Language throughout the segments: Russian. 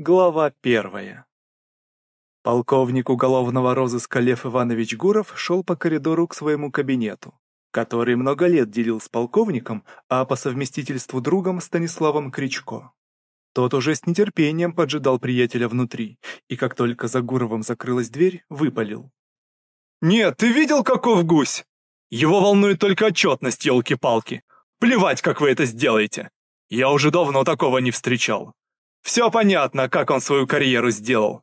Глава первая. Полковник уголовного розыска Лев Иванович Гуров шел по коридору к своему кабинету, который много лет делил с полковником, а по совместительству другом Станиславом Кричко. Тот уже с нетерпением поджидал приятеля внутри, и как только за Гуровым закрылась дверь, выпалил. «Нет, ты видел, каков гусь? Его волнует только отчетность, елки-палки. Плевать, как вы это сделаете. Я уже давно такого не встречал. Все понятно, как он свою карьеру сделал.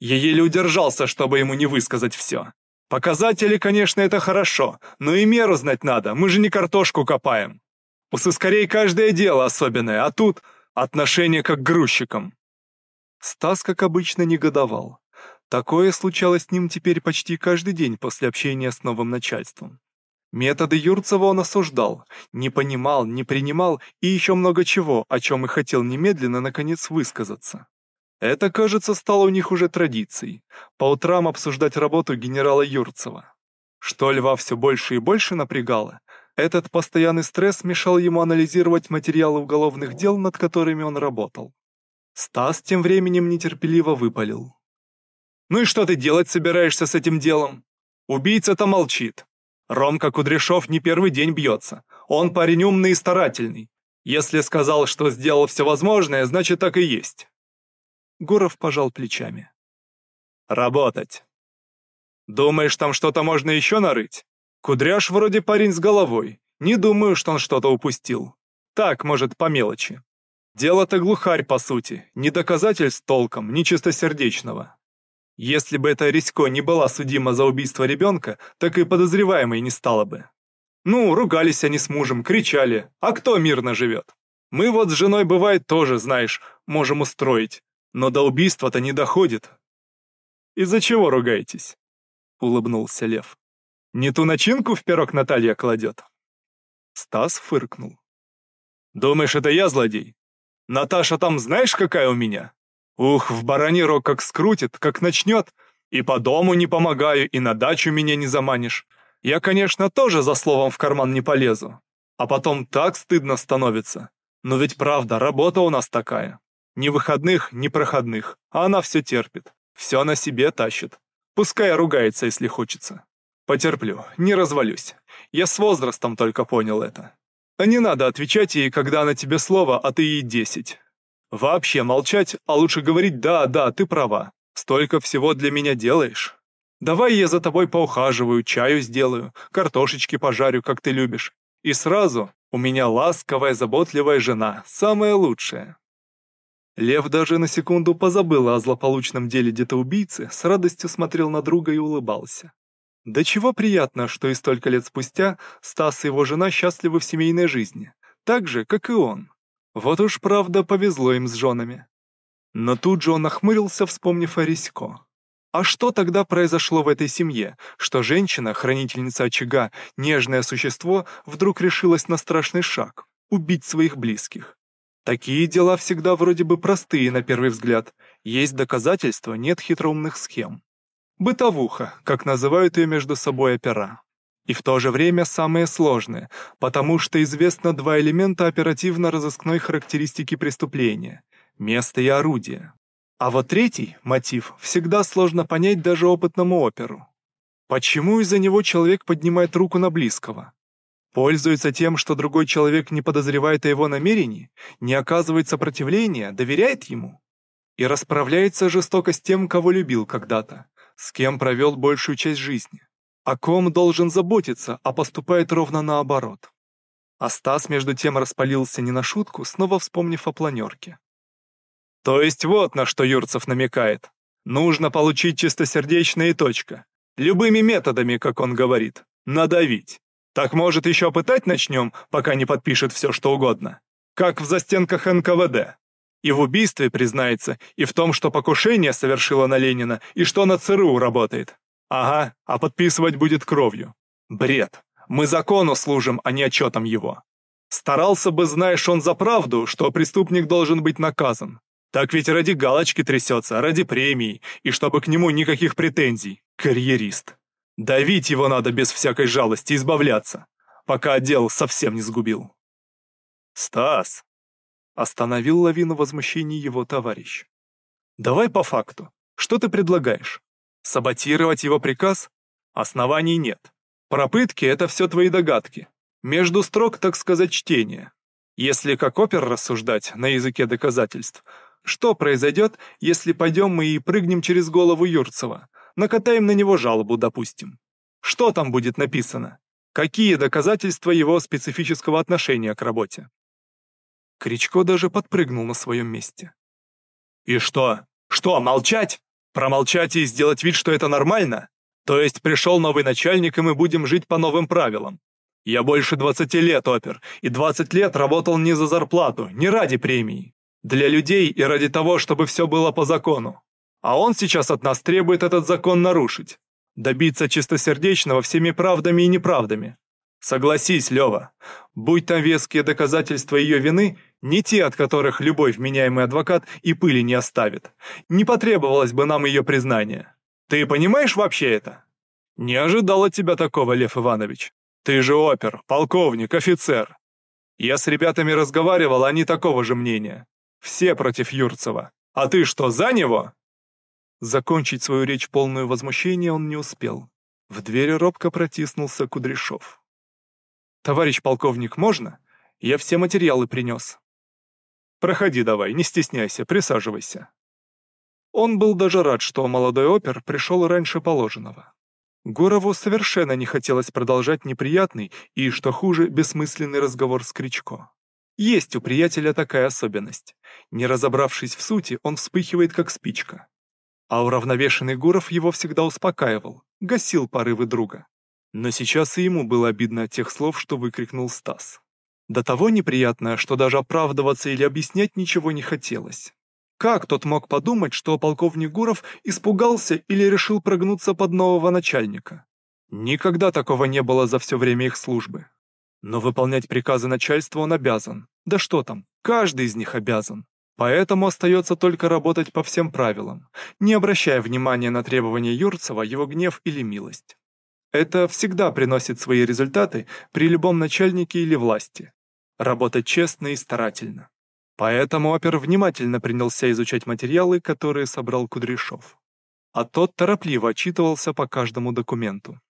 Я еле удержался, чтобы ему не высказать все. Показатели, конечно, это хорошо, но и меру знать надо, мы же не картошку копаем. У сыскарей каждое дело особенное, а тут отношение как к грузчикам. Стас, как обычно, негодовал. Такое случалось с ним теперь почти каждый день после общения с новым начальством. Методы Юрцева он осуждал, не понимал, не принимал и еще много чего, о чем и хотел немедленно, наконец, высказаться. Это, кажется, стало у них уже традицией – по утрам обсуждать работу генерала Юрцева. Что Льва все больше и больше напрягало, этот постоянный стресс мешал ему анализировать материалы уголовных дел, над которыми он работал. Стас тем временем нетерпеливо выпалил. «Ну и что ты делать собираешься с этим делом? Убийца-то молчит. Ромка Кудряшов не первый день бьется. Он парень умный и старательный. Если сказал, что сделал все возможное, значит так и есть. Гуров пожал плечами. Работать. Думаешь, там что-то можно еще нарыть? Кудряш вроде парень с головой. Не думаю, что он что-то упустил. Так, может, по мелочи. Дело-то глухарь, по сути. Ни доказательств толком, ни чистосердечного. Если бы эта Рисько не была судима за убийство ребенка, так и подозреваемой не стала бы. Ну, ругались они с мужем, кричали, а кто мирно живет? Мы вот с женой, бывает, тоже, знаешь, можем устроить, но до убийства-то не доходит. Из-за чего ругаетесь? Улыбнулся Лев. Не ту начинку в пирог Наталья кладет? Стас фыркнул. Думаешь, это я злодей? Наташа там знаешь, какая у меня? Ух, в бараний рог как скрутит, как начнет. И по дому не помогаю, и на дачу меня не заманишь. Я, конечно, тоже за словом в карман не полезу. А потом так стыдно становится. Но ведь правда, работа у нас такая. Ни выходных, ни проходных. А она все терпит. Все на себе тащит. Пускай ругается, если хочется. Потерплю, не развалюсь. Я с возрастом только понял это. А не надо отвечать ей, когда она тебе слово, а ты ей десять. Вообще молчать, а лучше говорить «да, да, ты права, столько всего для меня делаешь». Давай я за тобой поухаживаю, чаю сделаю, картошечки пожарю, как ты любишь. И сразу у меня ласковая, заботливая жена, самая лучшая. Лев даже на секунду позабыл о злополучном деле детоубийцы, с радостью смотрел на друга и улыбался. Да чего приятно, что и столько лет спустя Стас и его жена счастливы в семейной жизни, так же, как и он. Вот уж правда повезло им с женами. Но тут же он нахмурился, вспомнив о Рисько. А что тогда произошло в этой семье, что женщина, хранительница очага, нежное существо, вдруг решилась на страшный шаг — убить своих близких? Такие дела всегда вроде бы простые на первый взгляд. Есть доказательства, нет хитроумных схем. Бытовуха, как называют ее между собой опера и в то же время самые сложные, потому что известно два элемента оперативно-розыскной характеристики преступления – место и орудие. А вот третий, мотив, всегда сложно понять даже опытному оперу. Почему из-за него человек поднимает руку на близкого? Пользуется тем, что другой человек не подозревает о его намерении, не оказывает сопротивления, доверяет ему? И расправляется жестоко с тем, кого любил когда-то, с кем провел большую часть жизни о ком должен заботиться, а поступает ровно наоборот. А Стас между тем распалился не на шутку, снова вспомнив о планерке. То есть вот на что Юрцев намекает. Нужно получить чистосердечное и точка. Любыми методами, как он говорит. Надавить. Так может еще пытать начнем, пока не подпишет все что угодно. Как в застенках НКВД. И в убийстве признается, и в том, что покушение совершила на Ленина, и что на ЦРУ работает. Ага, а подписывать будет кровью. Бред. Мы закону служим, а не отчетом его. Старался бы, знаешь, он за правду, что преступник должен быть наказан. Так ведь ради галочки трясется, ради премии, и чтобы к нему никаких претензий. Карьерист. Давить его надо без всякой жалости, избавляться, пока отдел совсем не сгубил. Стас. Остановил лавину возмущений его товарищ. Давай по факту. Что ты предлагаешь? Саботировать его приказ? Оснований нет. Пропытки — это все твои догадки. Между строк, так сказать, чтение. Если как опер рассуждать на языке доказательств, что произойдет, если пойдем мы и прыгнем через голову Юрцева, накатаем на него жалобу, допустим? Что там будет написано? Какие доказательства его специфического отношения к работе? Кричко даже подпрыгнул на своем месте. «И что? Что, молчать? Промолчать и сделать вид, что это нормально? То есть пришел новый начальник, и мы будем жить по новым правилам? Я больше 20 лет опер, и 20 лет работал не за зарплату, не ради премии. Для людей и ради того, чтобы все было по закону. А он сейчас от нас требует этот закон нарушить. Добиться чистосердечного всеми правдами и неправдами. Согласись, Лева, будь там веские доказательства ее вины, не те, от которых любой вменяемый адвокат и пыли не оставит, не потребовалось бы нам ее признания. Ты понимаешь вообще это? Не ожидал от тебя такого, Лев Иванович. Ты же опер, полковник, офицер. Я с ребятами разговаривал, они такого же мнения. Все против Юрцева. А ты что, за него? Закончить свою речь полную возмущения он не успел. В двери робко протиснулся Кудряшов. «Товарищ полковник, можно? Я все материалы принес». «Проходи давай, не стесняйся, присаживайся». Он был даже рад, что молодой опер пришел раньше положенного. Гурову совершенно не хотелось продолжать неприятный и, что хуже, бессмысленный разговор с Кричко. Есть у приятеля такая особенность. Не разобравшись в сути, он вспыхивает как спичка. А уравновешенный Гуров его всегда успокаивал, гасил порывы друга. Но сейчас и ему было обидно от тех слов, что выкрикнул Стас. До того неприятно, что даже оправдываться или объяснять ничего не хотелось. Как тот мог подумать, что полковник Гуров испугался или решил прогнуться под нового начальника? Никогда такого не было за все время их службы. Но выполнять приказы начальства он обязан. Да что там, каждый из них обязан. Поэтому остается только работать по всем правилам, не обращая внимания на требования Юрцева, его гнев или милость. Это всегда приносит свои результаты при любом начальнике или власти. Работать честно и старательно. Поэтому опер внимательно принялся изучать материалы, которые собрал Кудряшов. А тот торопливо отчитывался по каждому документу.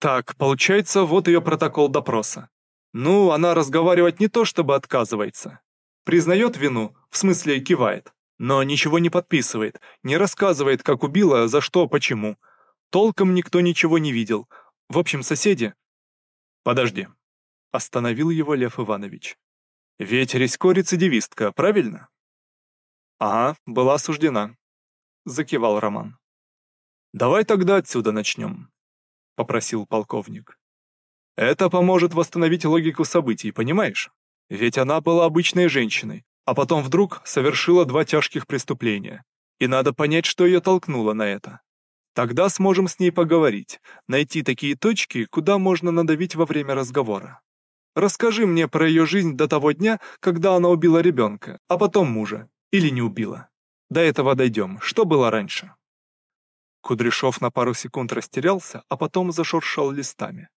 Так, получается, вот ее протокол допроса. Ну, она разговаривать не то чтобы отказывается, Признает вину, в смысле кивает, но ничего не подписывает, не рассказывает, как убила, за что, почему. Толком никто ничего не видел. В общем, соседи... Подожди. Остановил его Лев Иванович. Ведь Ресько рецидивистка, правильно? Ага, была осуждена. Закивал Роман. Давай тогда отсюда начнем, попросил полковник. Это поможет восстановить логику событий, понимаешь? Ведь она была обычной женщиной, а потом вдруг совершила два тяжких преступления. И надо понять, что ее толкнуло на это. Тогда сможем с ней поговорить, найти такие точки, куда можно надавить во время разговора. Расскажи мне про ее жизнь до того дня, когда она убила ребенка, а потом мужа. Или не убила. До этого дойдем. Что было раньше?» Кудряшов на пару секунд растерялся, а потом зашуршал листами.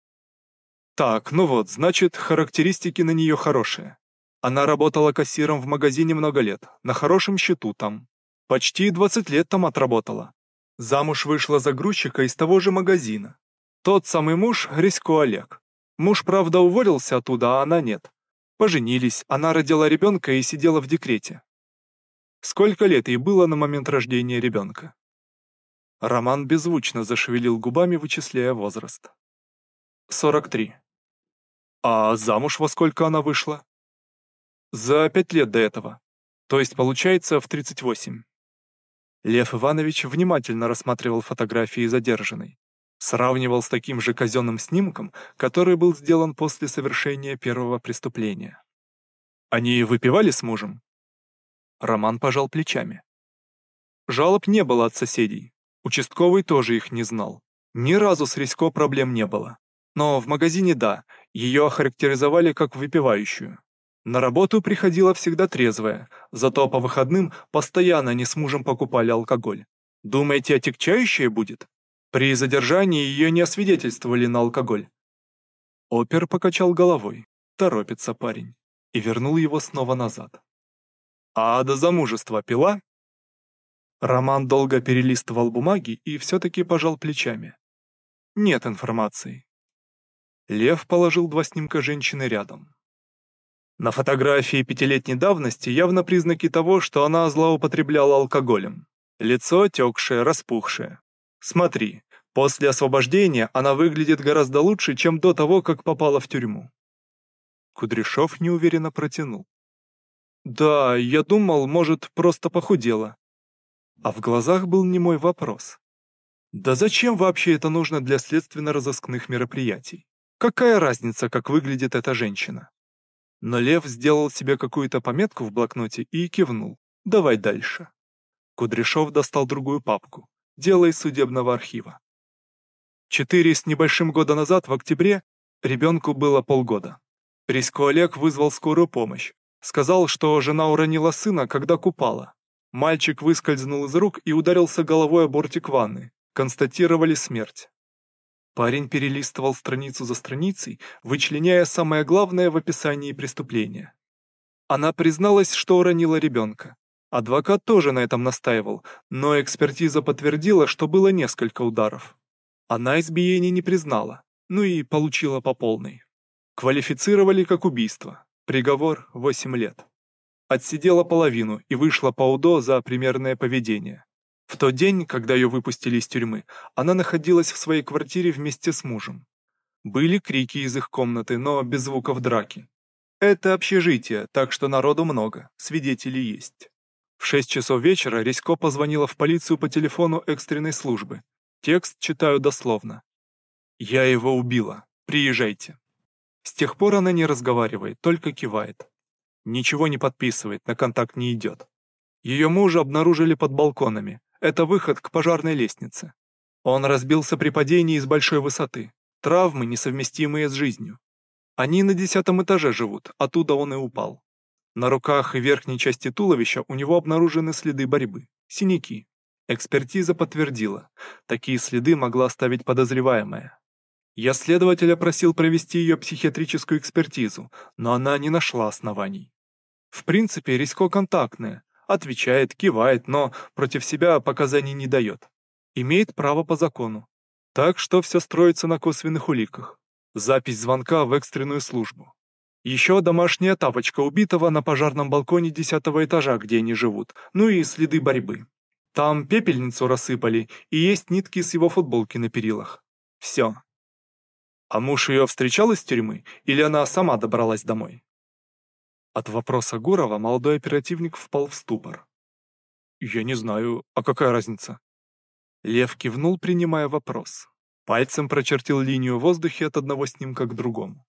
Так, ну вот, значит, характеристики на нее хорошие. Она работала кассиром в магазине много лет, на хорошем счету там. Почти 20 лет там отработала. Замуж вышла за грузчика из того же магазина. Тот самый муж, Грисько Олег. Муж, правда, уволился оттуда, а она нет. Поженились, она родила ребенка и сидела в декрете. Сколько лет ей было на момент рождения ребенка? Роман беззвучно зашевелил губами, вычисляя возраст. 43. А замуж во сколько она вышла? За пять лет до этого. То есть получается в 38. Лев Иванович внимательно рассматривал фотографии задержанной. Сравнивал с таким же казенным снимком, который был сделан после совершения первого преступления. Они выпивали с мужем? Роман пожал плечами. Жалоб не было от соседей. Участковый тоже их не знал. Ни разу с Рисько проблем не было. Но в магазине да, ее охарактеризовали как выпивающую. На работу приходила всегда трезвая, зато по выходным постоянно они с мужем покупали алкоголь. Думаете, отягчающее будет? При задержании ее не освидетельствовали на алкоголь. Опер покачал головой. Торопится парень. И вернул его снова назад. А до замужества пила? Роман долго перелистывал бумаги и все-таки пожал плечами. Нет информации. Лев положил два снимка женщины рядом. На фотографии пятилетней давности явно признаки того, что она злоупотребляла алкоголем. Лицо отекшее, распухшее. Смотри, после освобождения она выглядит гораздо лучше, чем до того, как попала в тюрьму. Кудряшов неуверенно протянул. «Да, я думал, может, просто похудела». А в глазах был немой вопрос. «Да зачем вообще это нужно для следственно-розыскных мероприятий? Какая разница, как выглядит эта женщина?» Но Лев сделал себе какую-то пометку в блокноте и кивнул. «Давай дальше». Кудряшов достал другую папку. Дело из судебного архива. Четыре с небольшим года назад, в октябре, ребенку было полгода. Рисько Олег вызвал скорую помощь. Сказал, что жена уронила сына, когда купала. Мальчик выскользнул из рук и ударился головой о бортик ванны. Констатировали смерть. Парень перелистывал страницу за страницей, вычленяя самое главное в описании преступления. Она призналась, что уронила ребенка. Адвокат тоже на этом настаивал, но экспертиза подтвердила, что было несколько ударов. Она избиений не признала, ну и получила по полной. Квалифицировали как убийство. Приговор 8 лет. Отсидела половину и вышла по УДО за примерное поведение. В тот день, когда ее выпустили из тюрьмы, она находилась в своей квартире вместе с мужем. Были крики из их комнаты, но без звуков драки. Это общежитие, так что народу много, свидетели есть. В 6 часов вечера Ресько позвонила в полицию по телефону экстренной службы. Текст читаю дословно. «Я его убила. Приезжайте». С тех пор она не разговаривает, только кивает. Ничего не подписывает, на контакт не идет. Ее мужа обнаружили под балконами, это выход к пожарной лестнице. Он разбился при падении с большой высоты. Травмы, несовместимые с жизнью. Они на десятом этаже живут, оттуда он и упал. На руках и верхней части туловища у него обнаружены следы борьбы, синяки. Экспертиза подтвердила, такие следы могла оставить подозреваемая. Я следователя просил провести ее психиатрическую экспертизу, но она не нашла оснований. В принципе, риско контактное, Отвечает, кивает, но против себя показаний не дает. Имеет право по закону. Так что все строится на косвенных уликах. Запись звонка в экстренную службу. Еще домашняя тапочка убитого на пожарном балконе десятого этажа, где они живут, ну и следы борьбы. Там пепельницу рассыпали, и есть нитки с его футболки на перилах. Все. А муж ее встречал из тюрьмы, или она сама добралась домой? От вопроса Гурова молодой оперативник впал в ступор. «Я не знаю, а какая разница?» Лев кивнул, принимая вопрос. Пальцем прочертил линию в воздухе от одного снимка к другому.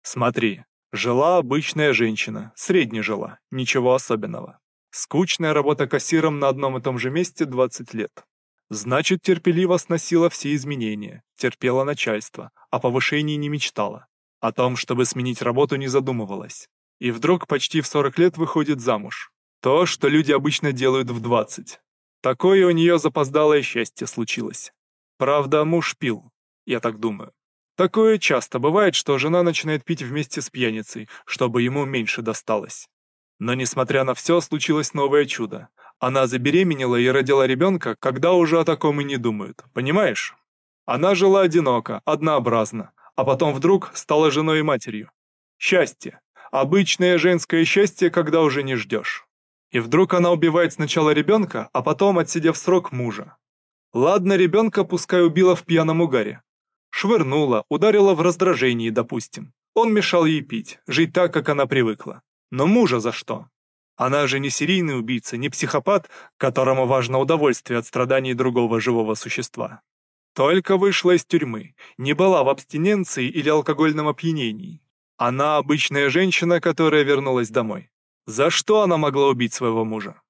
«Смотри, жила обычная женщина, средне жила, ничего особенного. Скучная работа кассиром на одном и том же месте 20 лет. Значит, терпеливо сносила все изменения, терпела начальство, о повышении не мечтала. О том, чтобы сменить работу, не задумывалась и вдруг почти в 40 лет выходит замуж. То, что люди обычно делают в 20. Такое у нее запоздалое счастье случилось. Правда, муж пил, я так думаю. Такое часто бывает, что жена начинает пить вместе с пьяницей, чтобы ему меньше досталось. Но несмотря на все, случилось новое чудо. Она забеременела и родила ребенка, когда уже о таком и не думают, понимаешь? Она жила одиноко, однообразно, а потом вдруг стала женой и матерью. Счастье. Обычное женское счастье, когда уже не ждешь. И вдруг она убивает сначала ребенка, а потом, отсидев срок, мужа. Ладно, ребенка пускай убила в пьяном угаре. Швырнула, ударила в раздражении, допустим. Он мешал ей пить, жить так, как она привыкла. Но мужа за что? Она же не серийный убийца, не психопат, которому важно удовольствие от страданий другого живого существа. Только вышла из тюрьмы, не была в абстиненции или алкогольном опьянении. Она обычная женщина, которая вернулась домой. За что она могла убить своего мужа?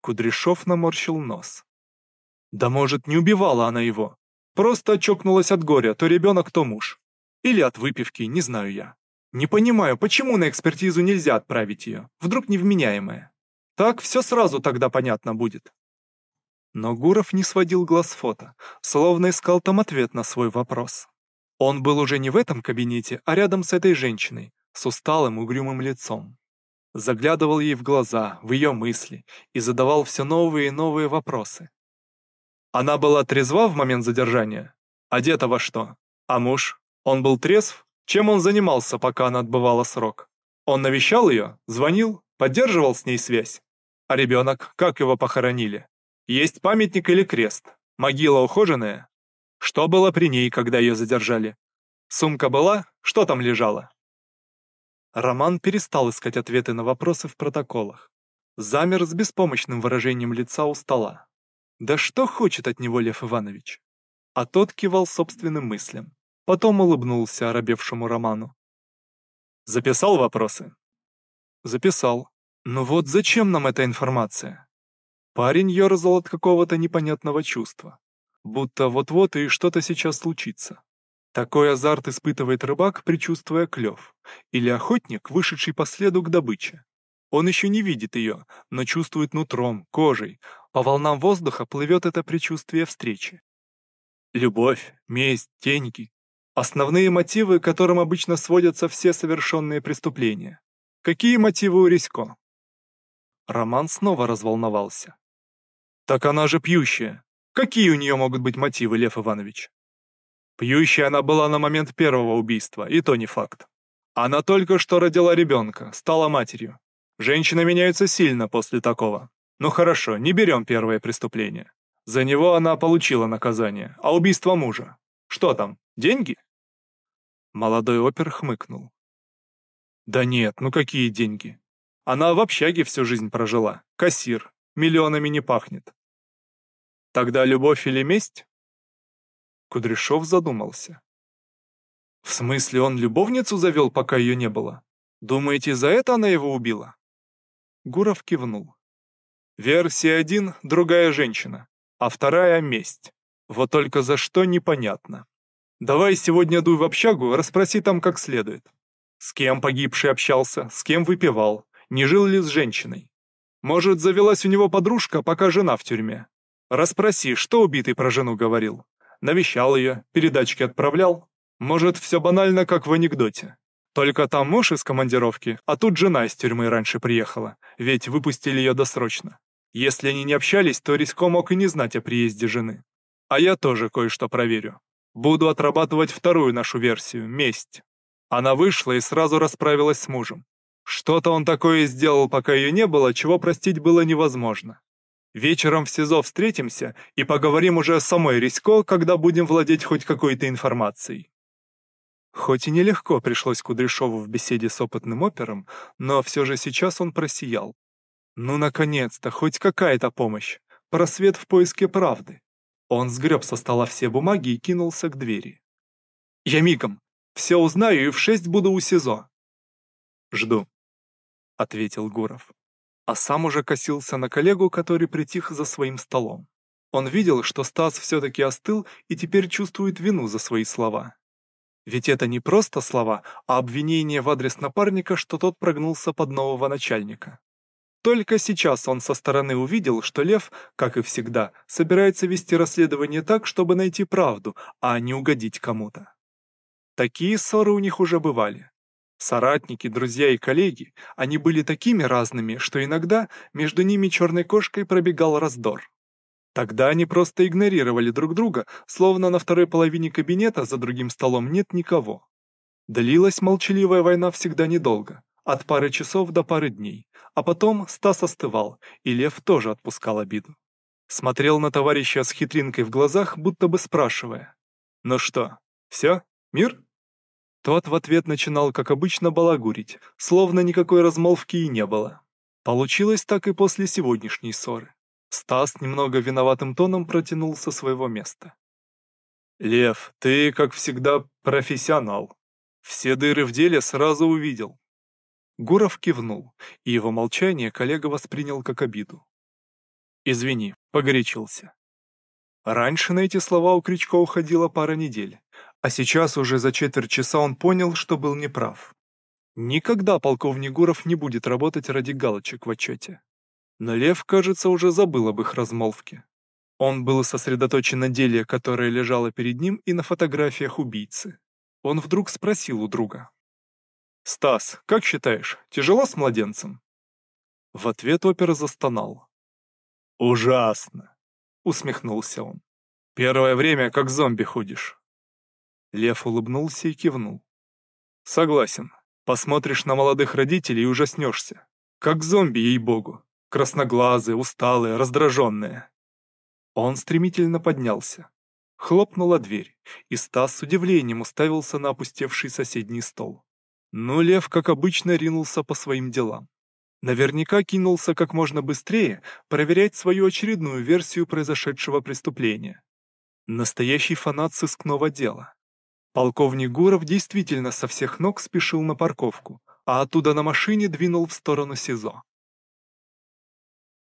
Кудряшов наморщил нос. Да может, не убивала она его. Просто чокнулась от горя, то ребенок, то муж. Или от выпивки, не знаю я. Не понимаю, почему на экспертизу нельзя отправить ее, вдруг невменяемая. Так все сразу тогда понятно будет. Но Гуров не сводил глаз фото, словно искал там ответ на свой вопрос. Он был уже не в этом кабинете, а рядом с этой женщиной, с усталым угрюмым лицом. Заглядывал ей в глаза, в ее мысли и задавал все новые и новые вопросы. Она была трезва в момент задержания? Одета во что? А муж? Он был трезв? Чем он занимался, пока она отбывала срок? Он навещал ее? Звонил? Поддерживал с ней связь? А ребенок, как его похоронили? Есть памятник или крест? Могила ухоженная? Что было при ней, когда ее задержали? Сумка была? Что там лежало? Роман перестал искать ответы на вопросы в протоколах. Замер с беспомощным выражением лица у стола. Да что хочет от него Лев Иванович? А тот кивал собственным мыслям. Потом улыбнулся оробевшему Роману. Записал вопросы? Записал. Но вот зачем нам эта информация? Парень ерзал от какого-то непонятного чувства. Будто вот-вот и что-то сейчас случится. Такой азарт испытывает рыбак, предчувствуя клев, или охотник, вышедший по следу к добыче. Он еще не видит ее, но чувствует нутром, кожей. По волнам воздуха плывет это предчувствие встречи. Любовь, месть, деньги. Основные мотивы, к которым обычно сводятся все совершенные преступления. Какие мотивы у Рисько? Роман снова разволновался. Так она же пьющая. Какие у нее могут быть мотивы, Лев Иванович? Пьющая она была на момент первого убийства, и то не факт. Она только что родила ребенка, стала матерью. Женщины меняются сильно после такого. Ну хорошо, не берем первое преступление. За него она получила наказание, а убийство мужа. Что там, деньги? Молодой опер хмыкнул. Да нет, ну какие деньги? Она в общаге всю жизнь прожила, кассир, миллионами не пахнет. Тогда любовь или месть? Кудряшов задумался. В смысле, он любовницу завел, пока ее не было? Думаете, за это она его убила? Гуров кивнул. Версия один — другая женщина, а вторая — месть. Вот только за что непонятно. Давай сегодня дуй в общагу, расспроси там как следует. С кем погибший общался, с кем выпивал, не жил ли с женщиной. Может, завелась у него подружка, пока жена в тюрьме. Расспроси, что убитый про жену говорил навещал ее, передачки отправлял. Может, все банально, как в анекдоте. Только там муж из командировки, а тут жена из тюрьмы раньше приехала, ведь выпустили ее досрочно. Если они не общались, то Рисько мог и не знать о приезде жены. А я тоже кое-что проверю. Буду отрабатывать вторую нашу версию — месть. Она вышла и сразу расправилась с мужем. Что-то он такое сделал, пока ее не было, чего простить было невозможно. Вечером в СИЗО встретимся и поговорим уже о самой Рисько, когда будем владеть хоть какой-то информацией. Хоть и нелегко пришлось Кудряшову в беседе с опытным опером, но все же сейчас он просиял. Ну, наконец-то, хоть какая-то помощь. Просвет в поиске правды. Он сгреб со стола все бумаги и кинулся к двери. «Я мигом. Все узнаю и в шесть буду у СИЗО». «Жду», — ответил Гуров а сам уже косился на коллегу, который притих за своим столом. Он видел, что Стас все-таки остыл и теперь чувствует вину за свои слова. Ведь это не просто слова, а обвинение в адрес напарника, что тот прогнулся под нового начальника. Только сейчас он со стороны увидел, что Лев, как и всегда, собирается вести расследование так, чтобы найти правду, а не угодить кому-то. Такие ссоры у них уже бывали. Соратники, друзья и коллеги, они были такими разными, что иногда между ними черной кошкой пробегал раздор. Тогда они просто игнорировали друг друга, словно на второй половине кабинета за другим столом нет никого. Длилась молчаливая война всегда недолго, от пары часов до пары дней, а потом Стас остывал, и Лев тоже отпускал обиду. Смотрел на товарища с хитринкой в глазах, будто бы спрашивая. «Ну что, все? Мир?» Тот в ответ начинал, как обычно, балагурить, словно никакой размолвки и не было. Получилось так и после сегодняшней ссоры. Стас немного виноватым тоном протянул со своего места. «Лев, ты, как всегда, профессионал. Все дыры в деле сразу увидел». Гуров кивнул, и его молчание коллега воспринял как обиду. «Извини, погорячился». Раньше на эти слова у Кричко уходила пара недель, а сейчас уже за четверть часа он понял, что был неправ. Никогда полковник Гуров не будет работать ради галочек в отчете. Но Лев, кажется, уже забыл об их размолвке. Он был сосредоточен на деле, которое лежало перед ним, и на фотографиях убийцы. Он вдруг спросил у друга. «Стас, как считаешь, тяжело с младенцем? В ответ опер застонал. «Ужасно!» — усмехнулся он. «Первое время как зомби ходишь». Лев улыбнулся и кивнул. «Согласен. Посмотришь на молодых родителей и ужаснешься. Как зомби, ей-богу. Красноглазые, усталые, раздраженные». Он стремительно поднялся. Хлопнула дверь, и Стас с удивлением уставился на опустевший соседний стол. Но Лев, как обычно, ринулся по своим делам. Наверняка кинулся как можно быстрее проверять свою очередную версию произошедшего преступления. Настоящий фанат сыскного дела. Полковник Гуров действительно со всех ног спешил на парковку, а оттуда на машине двинул в сторону СИЗО.